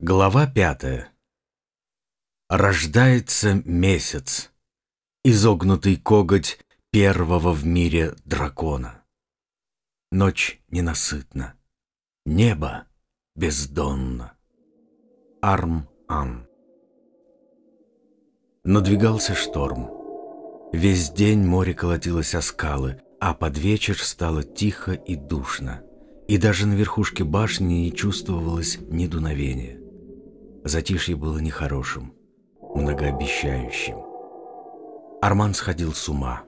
Глава пятая. Рождается месяц, изогнутый коготь первого в мире дракона. Ночь ненасытна, небо бездонно. Арм-Ан. Надвигался шторм. Весь день море колотилось о скалы, а под вечер стало тихо и душно. И даже на верхушке башни не чувствовалось ни дуновения. Затишье было нехорошим, многообещающим. Арман сходил с ума.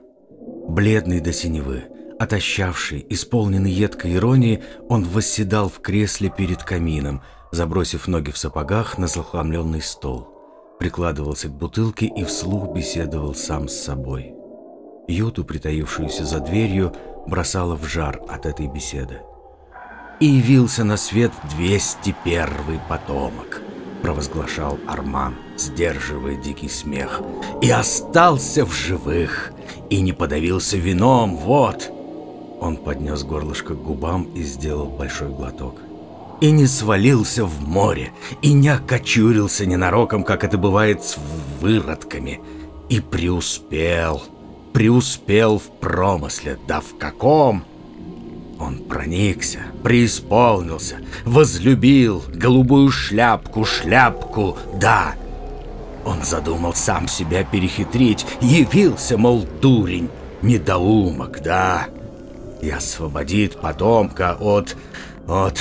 Бледный до синевы, отощавший, исполненный едкой иронии, он восседал в кресле перед камином, забросив ноги в сапогах на захламленный стол. Прикладывался к бутылке и вслух беседовал сам с собой. Юту, притаившуюся за дверью, бросала в жар от этой беседы. И явился на свет 201 потомок – провозглашал Арман, сдерживая дикий смех. «И остался в живых, и не подавился вином, вот!» Он поднес горлышко к губам и сделал большой глоток. «И не свалился в море, и не окочурился ненароком, как это бывает с выродками, и преуспел, преуспел в промысле, да в каком!» Он проникся, преисполнился, возлюбил голубую шляпку, шляпку, да. Он задумал сам себя перехитрить, явился, мол, дурень, недоумок, да. И освободит потомка от... от...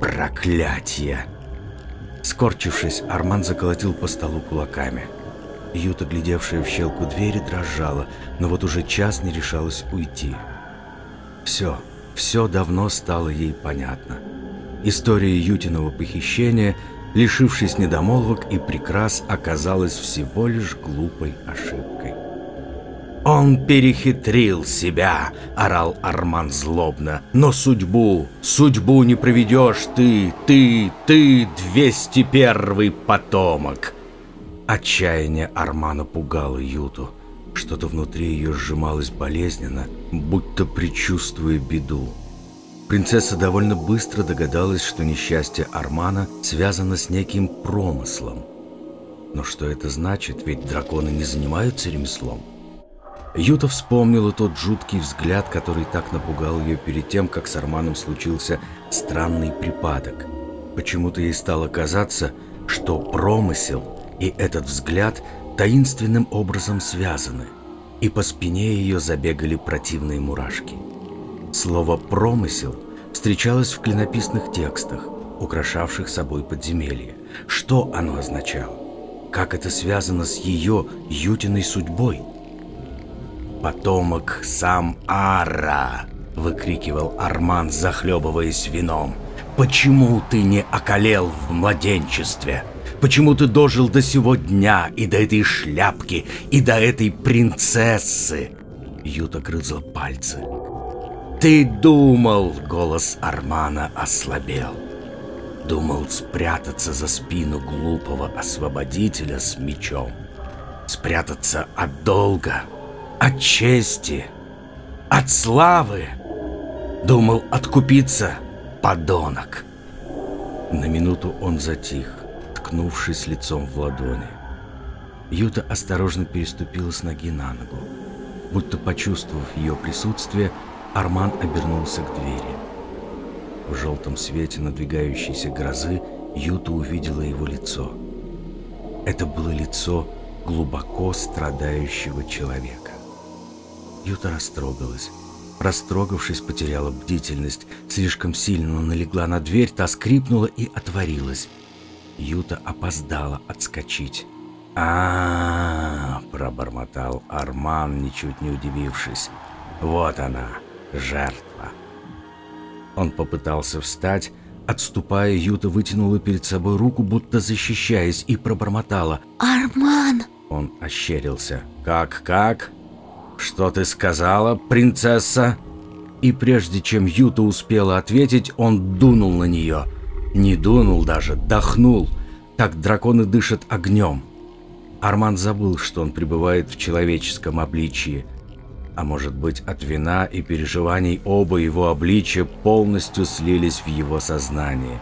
Проклятия. Скорчившись, Арман заколотил по столу кулаками. Юта, глядевшая в щелку двери, дрожала, но вот уже час не решалась уйти. Все, все давно стало ей понятно. История Ютиного похищения, лишившись недомолвок и прикрас, оказалась всего лишь глупой ошибкой. «Он перехитрил себя!» – орал Арман злобно. «Но судьбу, судьбу не проведешь ты, ты, ты, 201 потомок!» Отчаяние Армана пугало Юту. Что-то внутри ее сжималось болезненно, будто предчувствуя беду. Принцесса довольно быстро догадалась, что несчастье Армана связано с неким промыслом. Но что это значит, ведь драконы не занимаются ремеслом? Юта вспомнила тот жуткий взгляд, который так напугал ее перед тем, как с Арманом случился странный припадок. Почему-то ей стало казаться, что промысел и этот взгляд таинственным образом связаны, и по спине ее забегали противные мурашки. Слово «промысел» встречалось в клинописных текстах, украшавших собой подземелье. Что оно означало? Как это связано с ее Ютиной судьбой? «Потомок сам Ара!» — выкрикивал Арман, захлебываясь вином. «Почему ты не околел в младенчестве?» Почему ты дожил до сего дня и до этой шляпки, и до этой принцессы?» Юта грызла пальцы. «Ты думал!» — голос Армана ослабел. Думал спрятаться за спину глупого освободителя с мечом. Спрятаться от долга, от чести, от славы. Думал откупиться, подонок. На минуту он затих уткнувшись лицом в ладони. Юта осторожно переступила с ноги на ногу. Будто почувствовав ее присутствие, Арман обернулся к двери. В желтом свете надвигающейся грозы Юта увидела его лицо. Это было лицо глубоко страдающего человека. Юта растрогалась. Растрогавшись, потеряла бдительность, слишком сильно налегла на дверь, та скрипнула и отворилась. Юта опоздала отскочить. а, -а, -а пробормотал Арман, ничуть не удивившись. «Вот она, жертва». Он попытался встать, Отступая, Юта вытянула перед собой руку, будто защищаясь, и пробормотала. «Арман!» Он ощерился. «Как, как? Что ты сказала, принцесса?» И прежде чем Юта успела ответить, он дунул на нее – не дунул даже, дохнул. Так драконы дышат огнем. Арман забыл, что он пребывает в человеческом обличии. А может быть, от вина и переживаний оба его обличия полностью слились в его сознании.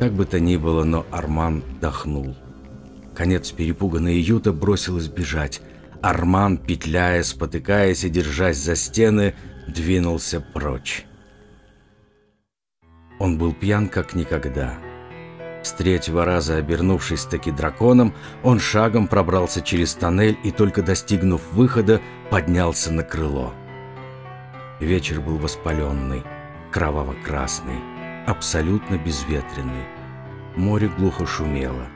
Как бы то ни было, но Арман дохнул. Конец перепуганная Юта бросилась бежать. Арман, петляя, спотыкаясь и держась за стены, двинулся прочь. Он был пьян как никогда. С третьего раза обернувшись таки драконом, он шагом пробрался через тоннель и, только достигнув выхода, поднялся на крыло. Вечер был воспаленный, кроваво-красный, абсолютно безветренный. Море глухо шумело.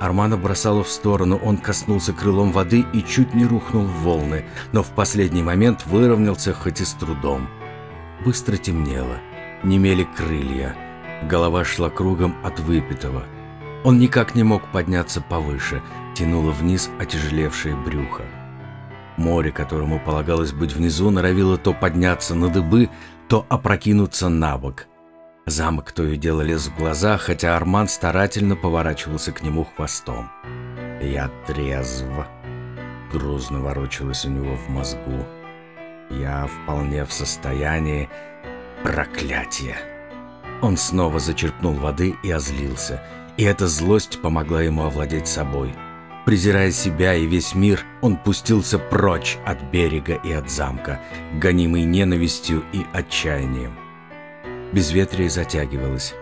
Армана бросало в сторону, он коснулся крылом воды и чуть не рухнул в волны, но в последний момент выровнялся хоть и с трудом. Быстро темнело, немели крылья, голова шла кругом от выпитого. Он никак не мог подняться повыше, тянуло вниз отяжелевшее брюхо. Море, которому полагалось быть внизу, норовило то подняться на дыбы, то опрокинуться на бок. Замок то и дело лез в глаза, хотя Арман старательно поворачивался к нему хвостом. «Я трезв», — грузно ворочалось у него в мозгу. «Я вполне в состоянии проклятия». Он снова зачерпнул воды и озлился, и эта злость помогла ему овладеть собой. Презирая себя и весь мир, он пустился прочь от берега и от замка, гонимый ненавистью и отчаянием. Безветрие затягивалось.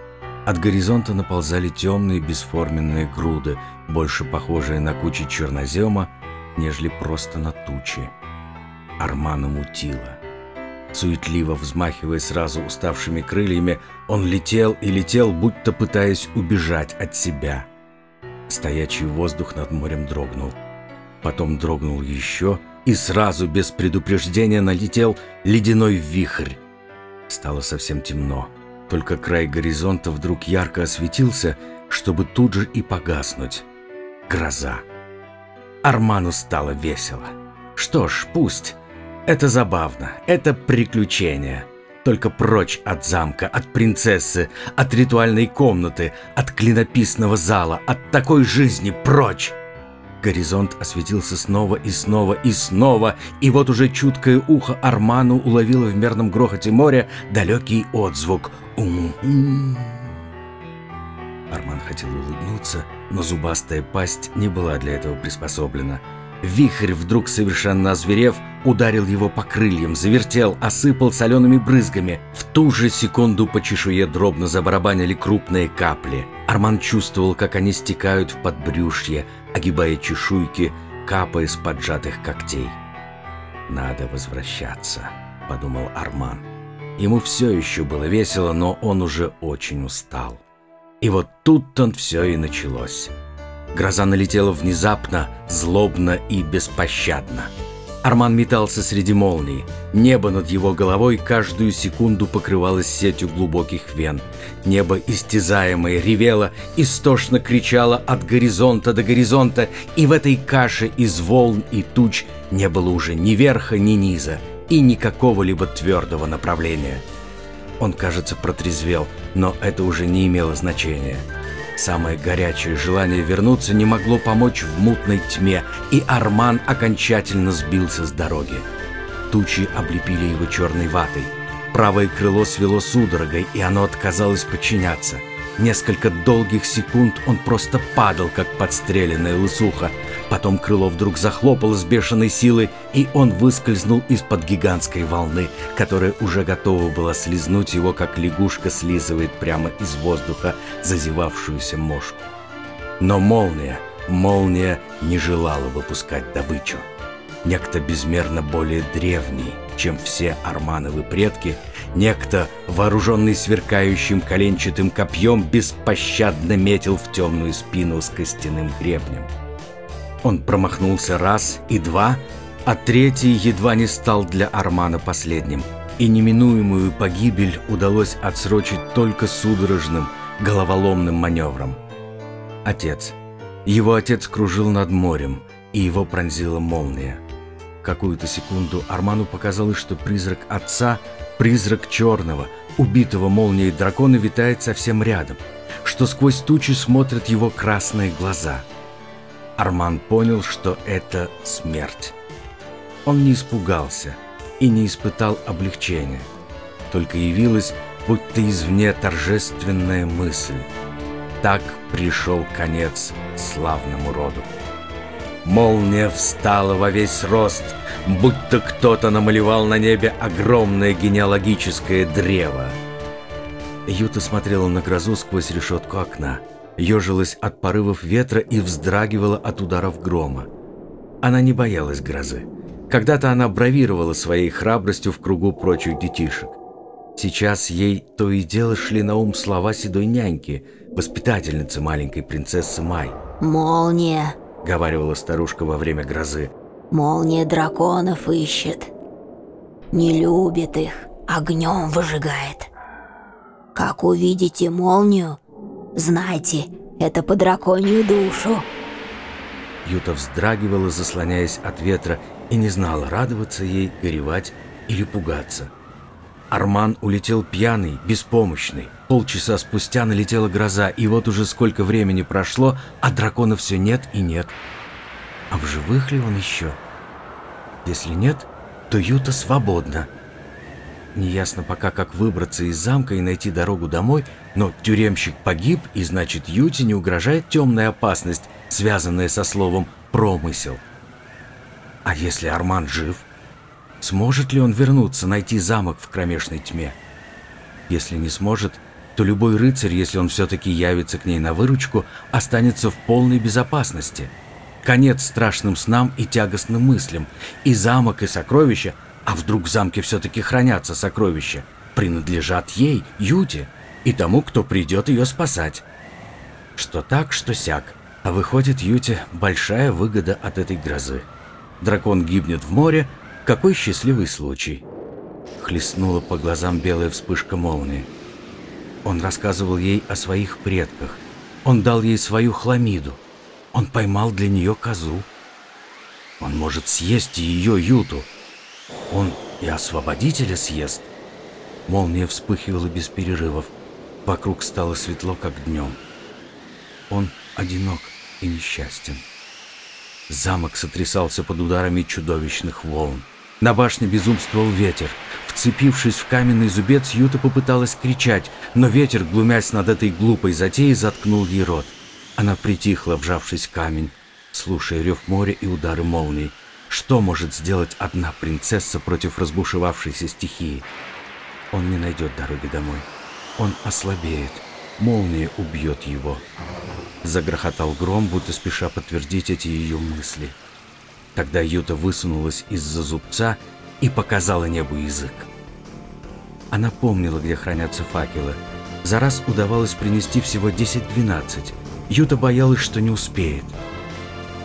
От горизонта наползали темные бесформенные груды, больше похожие на кучи чернозема, нежели просто на тучи. Армана мутило. Суетливо взмахивая сразу уставшими крыльями, он летел и летел, будто пытаясь убежать от себя. Стоячий воздух над морем дрогнул. Потом дрогнул еще, и сразу, без предупреждения, налетел ледяной вихрь. Стало совсем темно. Только край горизонта вдруг ярко осветился, чтобы тут же и погаснуть. Гроза. Арману стало весело. Что ж, пусть. Это забавно, это приключение. Только прочь от замка, от принцессы, от ритуальной комнаты, от клинописного зала, от такой жизни прочь! Горизонт осветился снова и снова и снова, и вот уже чуткое ухо Арману уловило в мерном грохоте моря далекий отзвук «Ум-ум». Арман хотел улыбнуться, но зубастая пасть не была для этого приспособлена – Вихрь, вдруг совершенно озверев, ударил его по крыльям, завертел, осыпал солеными брызгами. В ту же секунду по чешуе дробно забарабанили крупные капли. Арман чувствовал, как они стекают в подбрюшье, огибая чешуйки, капая с поджатых когтей. «Надо возвращаться», — подумал Арман. Ему все еще было весело, но он уже очень устал. И вот тут-то все и началось. Гроза налетела внезапно, злобно и беспощадно. Арман метался среди молний. Небо над его головой каждую секунду покрывалось сетью глубоких вен. Небо, истязаемое, ревело, истошно кричало от горизонта до горизонта, и в этой каше из волн и туч не было уже ни верха, ни низа, и никакого либо твердого направления. Он, кажется, протрезвел, но это уже не имело значения. Самое горячее желание вернуться не могло помочь в мутной тьме, и Арман окончательно сбился с дороги. Тучи облепили его черной ватой. Правое крыло свело судорогой, и оно отказалось подчиняться. Несколько долгих секунд он просто падал, как подстреленная лысуха. Потом крыло вдруг захлопало с бешеной силой, и он выскользнул из-под гигантской волны, которая уже готова была слизнуть его, как лягушка слизывает прямо из воздуха зазевавшуюся мошку. Но молния, молния не желала выпускать добычу. Некто безмерно более древний, чем все Армановы предки, некто, вооруженный сверкающим коленчатым копьем, беспощадно метил в темную спину с костяным гребнем. Он промахнулся раз и два, а третий едва не стал для Армана последним, и неминуемую погибель удалось отсрочить только судорожным, головоломным маневром. Отец. Его отец кружил над морем, и его пронзила молния. Какую-то секунду Арману показалось, что призрак отца, призрак черного, убитого молнией дракона витает совсем рядом, что сквозь тучи смотрят его красные глаза – Арман понял, что это смерть. Он не испугался и не испытал облегчения. Только явилась, будто извне торжественная мысль. Так пришел конец славному роду. Молния встала во весь рост, будто кто-то намалевал на небе огромное генеалогическое древо. Юта смотрела на грозу сквозь решетку окна, ежилась от порывов ветра и вздрагивала от ударов грома. Она не боялась грозы. Когда-то она бравировала своей храбростью в кругу прочих детишек. Сейчас ей то и дело шли на ум слова седой няньки, воспитательницы маленькой принцессы Май. «Молния», — говаривала старушка во время грозы. «Молния драконов ищет. Не любит их, огнем выжигает. Как увидите молнию, знайте, это по драконью душу». Юта вздрагивала, заслоняясь от ветра, и не знала, радоваться ей, горевать или пугаться. Арман улетел пьяный, беспомощный. Полчаса спустя налетела гроза, и вот уже сколько времени прошло, а дракона все нет и нет. А в живых ли он еще? Если нет, то Юта свободна. Неясно пока, как выбраться из замка и найти дорогу домой, но тюремщик погиб, и значит, Юте не угрожает темная опасность, связанная со словом «промысел». А если Арман жив? Сможет ли он вернуться, найти замок в кромешной тьме? Если не сможет, то любой рыцарь, если он все-таки явится к ней на выручку, останется в полной безопасности. Конец страшным снам и тягостным мыслям. И замок, и сокровища, а вдруг в замке все-таки хранятся сокровища, принадлежат ей, Юте, и тому, кто придет ее спасать. Что так, что сяк. А выходит, Юте большая выгода от этой грозы. Дракон гибнет в море, какой счастливый случай. Хлестнула по глазам белая вспышка молнии. Он рассказывал ей о своих предках. Он дал ей свою хламиду. Он поймал для нее козу. Он может съесть ее юту. Он и освободителя съест. Молния вспыхивала без перерывов. Вокруг стало светло, как днем. Он одинок и несчастен. Замок сотрясался под ударами чудовищных волн. На башне безумствовал ветер. Вцепившись в каменный зубец, Юта попыталась кричать, но ветер, глумясь над этой глупой затеей, заткнул ей рот. Она притихла, вжавшись в камень, слушая рев моря и удары молний. Что может сделать одна принцесса против разбушевавшейся стихии? Он не найдет дороги домой. Он ослабеет. Молния убьет его. Загрохотал гром, будто спеша подтвердить эти ее мысли. Тогда Юта высунулась из-за зубца и показала небу язык. Она помнила, где хранятся факелы. За раз удавалось принести всего 10-12. Юта боялась, что не успеет.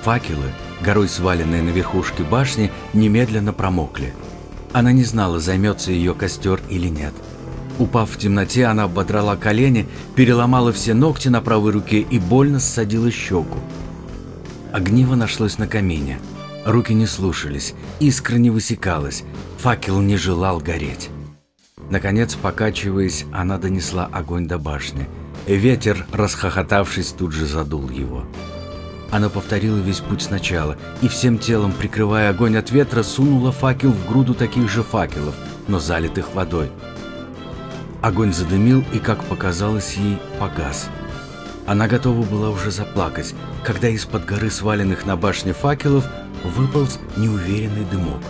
Факелы, горой сваленные на верхушке башни, немедленно промокли. Она не знала, займется ее костер или нет. — Упав в темноте, она ободрала колени, переломала все ногти на правой руке и больно ссадила щеку. Огниво нашлось на камине. Руки не слушались, искра не высекалась, факел не желал гореть. Наконец, покачиваясь, она донесла огонь до башни. Ветер, расхохотавшись, тут же задул его. Она повторила весь путь сначала и всем телом, прикрывая огонь от ветра, сунула факел в груду таких же факелов, но залитых водой. Огонь задымил и, как показалось ей, погас. Она готова была уже заплакать, когда из-под горы сваленных на башне факелов выполз неуверенный дымок.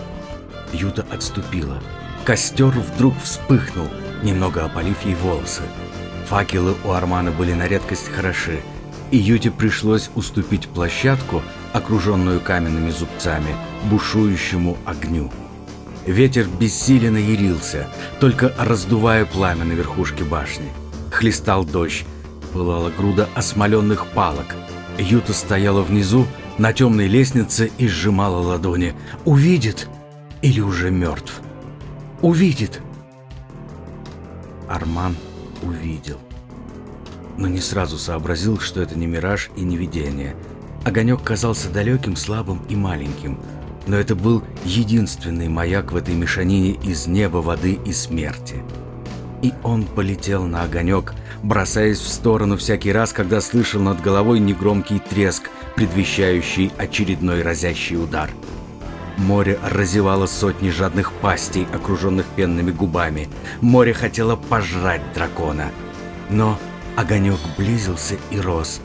Юта отступила. Костер вдруг вспыхнул, немного опалив ей волосы. Факелы у Армана были на редкость хороши, и Юте пришлось уступить площадку, окруженную каменными зубцами, бушующему огню. Ветер бессиленно ярился, только раздувая пламя на верхушке башни. Хлестал дождь, пылала груда осмоленных палок. Юта стояла внизу, на темной лестнице и сжимала ладони. «Увидит! Или уже мертв? Увидит!» Арман увидел. Но не сразу сообразил, что это не мираж и не видение. Огонек казался далеким, слабым и маленьким – но это был единственный маяк в этой мешанине из неба, воды и смерти. И он полетел на огонек, бросаясь в сторону всякий раз, когда слышал над головой негромкий треск, предвещающий очередной разящий удар. Море разевало сотни жадных пастей, окруженных пенными губами. Море хотело пожрать дракона. Но Огонек близился и рос,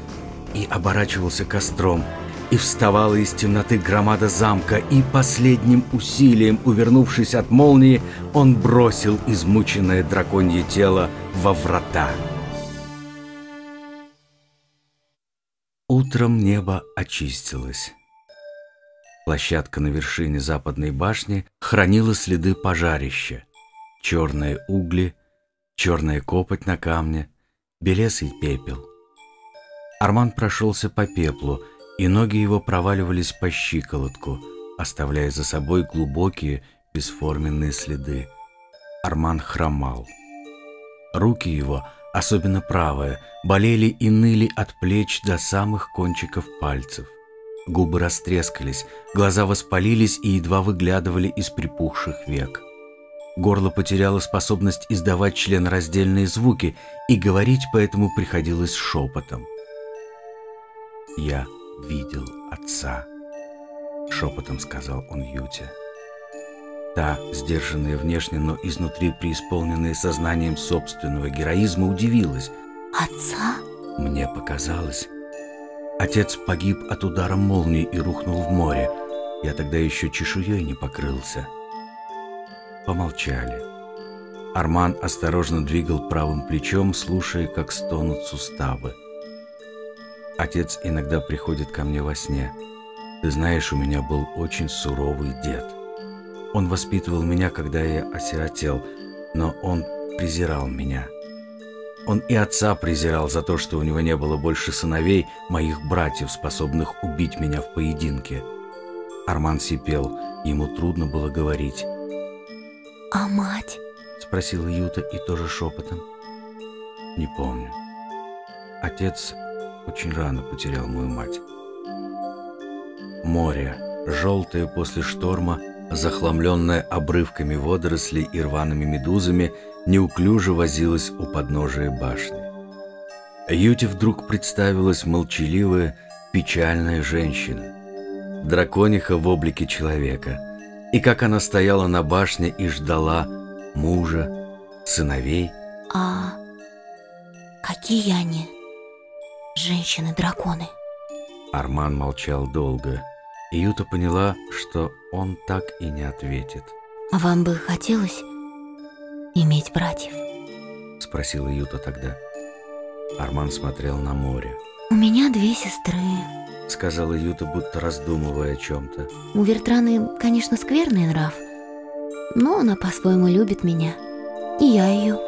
и оборачивался костром, и вставала из темноты громада замка, и последним усилием, увернувшись от молнии, он бросил измученное драконье тело во врата. Утром небо очистилось. Площадка на вершине западной башни хранила следы пожарища. Черные угли, черная копоть на камне, белесый пепел. Арман прошелся по пеплу, и ноги его проваливались по щиколотку, оставляя за собой глубокие, бесформенные следы. Арман хромал. Руки его, особенно правая, болели и ныли от плеч до самых кончиков пальцев. Губы растрескались, глаза воспалились и едва выглядывали из припухших век. Горло потеряло способность издавать членораздельные звуки, и говорить поэтому приходилось шепотом. «Я видел отца», — шепотом сказал он Юте. Та, сдержанная внешне, но изнутри преисполненная сознанием собственного героизма, удивилась. «Отца?» Мне показалось, Отец погиб от удара молнии и рухнул в море. Я тогда еще чешуей не покрылся. Помолчали. Арман осторожно двигал правым плечом, слушая, как стонут суставы. Отец иногда приходит ко мне во сне. Ты знаешь, у меня был очень суровый дед. Он воспитывал меня, когда я осиротел, но он презирал меня. Он и отца презирал за то, что у него не было больше сыновей, моих братьев, способных убить меня в поединке. Арман сипел, ему трудно было говорить. «А мать?» — спросила Юта и тоже шепотом. «Не помню. Отец очень рано потерял мою мать. Море, желтое после шторма, захламленное обрывками водорослей и рваными медузами, неуклюже возилась у подножия башни. Юте вдруг представилась молчаливая, печальная женщина, дракониха в облике человека, и как она стояла на башне и ждала мужа, сыновей. «А какие они, женщины-драконы?» Арман молчал долго, и Юта поняла, что он так и не ответит. «А вам бы хотелось иметь братьев?» Спросила Юта тогда. Арман смотрел на море. «У меня две сестры», — сказала Юта, будто раздумывая о чем-то. «У Вертраны, конечно, скверный нрав, но она по-своему любит меня, и я ее.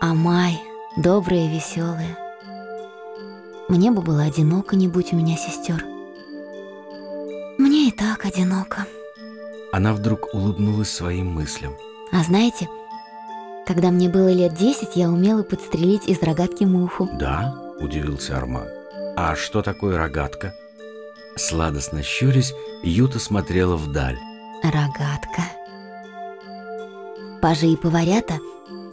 А Май добрая и веселая. Мне бы было одиноко, не будь у меня сестер. Мне и так одиноко». Она вдруг улыбнулась своим мыслям. А знаете, когда мне было лет десять, я умела подстрелить из рогатки муху. Да, удивился Арман. А что такое рогатка? Сладостно щурясь, Юта смотрела вдаль. Рогатка. Пажи и поварята,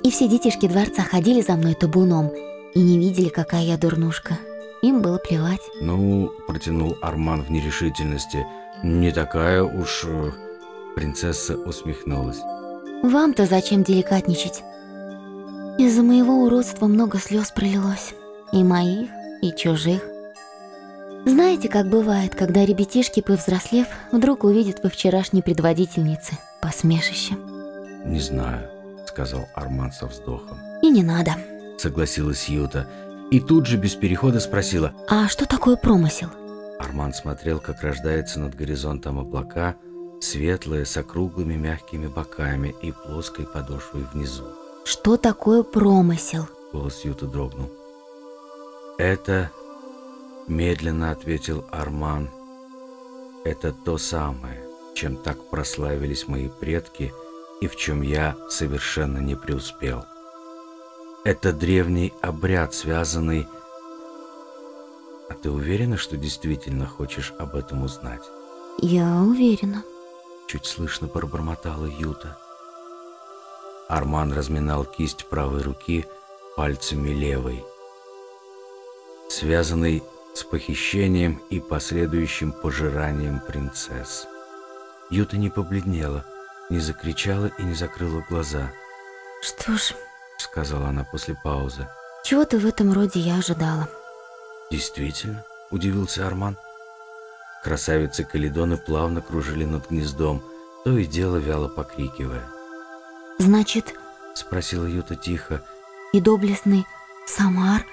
и все детишки дворца ходили за мной табуном и не видели, какая я дурнушка. Им было плевать. Ну, протянул Арман в нерешительности, не такая уж... Э, принцесса усмехнулась. Вам-то зачем деликатничать? Из-за моего уродства много слез пролилось. И моих, и чужих. Знаете, как бывает, когда ребятишки, повзрослев, вдруг увидят во вчерашней предводительнице посмешище? «Не знаю», — сказал Арман со вздохом. «И не надо», — согласилась Юта. И тут же без перехода спросила. «А что такое промысел?» Арман смотрел, как рождается над горизонтом облака, светлая, с округлыми мягкими боками и плоской подошвой внизу. «Что такое промысел?» Голос Юты дрогнул. «Это...» — медленно ответил Арман. «Это то самое, чем так прославились мои предки и в чем я совершенно не преуспел. Это древний обряд, связанный... А ты уверена, что действительно хочешь об этом узнать?» «Я уверена», чуть слышно пробормотала Юта. Арман разминал кисть правой руки пальцами левой. Связанный с похищением и последующим пожиранием принцесс. Юта не побледнела, не закричала и не закрыла глаза. «Что ж...» — сказала она после паузы. Чего-то в этом роде я ожидала. Действительно, удивился Арман. Красавицы Каледоны плавно кружили над гнездом, то и дело вяло покрикивая. Значит, Спросила Юта тихо. и доблестный Самар,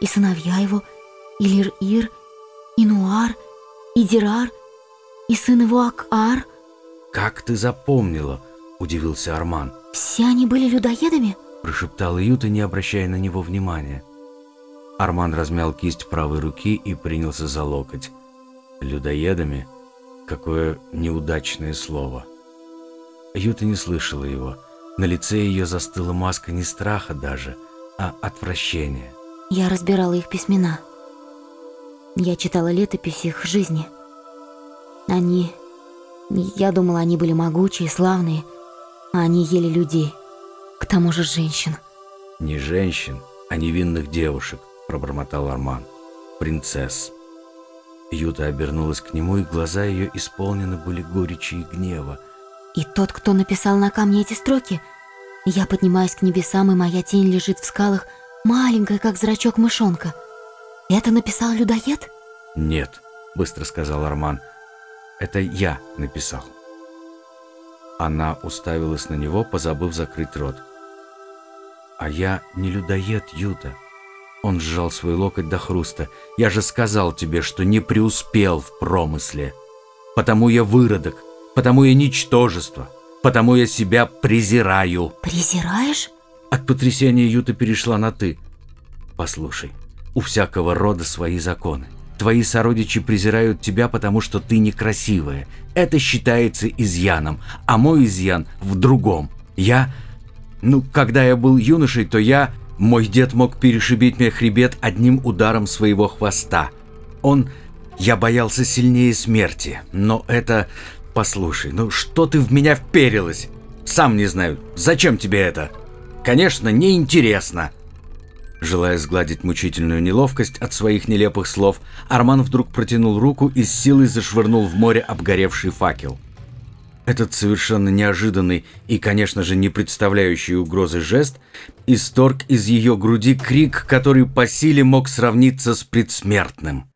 и сыновья его, и Лир-Ир, и Нуар, и Дирар, и сын его Ак-Ар, «Как ты запомнила?» – удивился Арман. все они были людоедами? Прошептала Юта, не обращая на него внимания. Арман размял кисть правой руки и принялся за локоть. Людоедами? Какое неудачное слово. Юта не слышала его. На лице ее застыла маска не страха даже, а отвращения. Я разбирала их письмена. Я читала летопись их жизни. Они... Я думала, они были могучие, славные, а они ели людей. К тому же женщин. «Не женщин, а невинных девушек», – пробормотал Арман. «Принцесс». Юта обернулась к нему, и глаза ее исполнены были горечи и гнева. И тот, кто написал на камне эти строки, я поднимаюсь к небесам, и моя тень лежит в скалах, маленькая, как зрачок мышонка. Это написал людоед? «Нет», — быстро сказал Арман. «Это я написал». Она уставилась на него, позабыв закрыть рот. «А я не людоед, Юта». Он сжал свой локоть до хруста. «Я же сказал тебе, что не преуспел в промысле. Потому я выродок, потому я ничтожество, потому я себя презираю». Презираешь? От потрясения Юта перешла на «ты». «Послушай, у всякого рода свои законы. Твои сородичи презирают тебя, потому что ты некрасивая. Это считается изъяном, а мой изъян в другом. Я... Ну, когда я был юношей, то я... Мой дед мог перешибить мне хребет одним ударом своего хвоста. Он... Я боялся сильнее смерти, но это... Послушай, ну что ты в меня вперилась? Сам не знаю, зачем тебе это? Конечно, неинтересно. Желая сгладить мучительную неловкость от своих нелепых слов, Арман вдруг протянул руку и с силой зашвырнул в море обгоревший факел. Этот совершенно неожиданный и, конечно же, не представляющий угрозы жест исторг из ее груди крик, который по силе мог сравниться с предсмертным.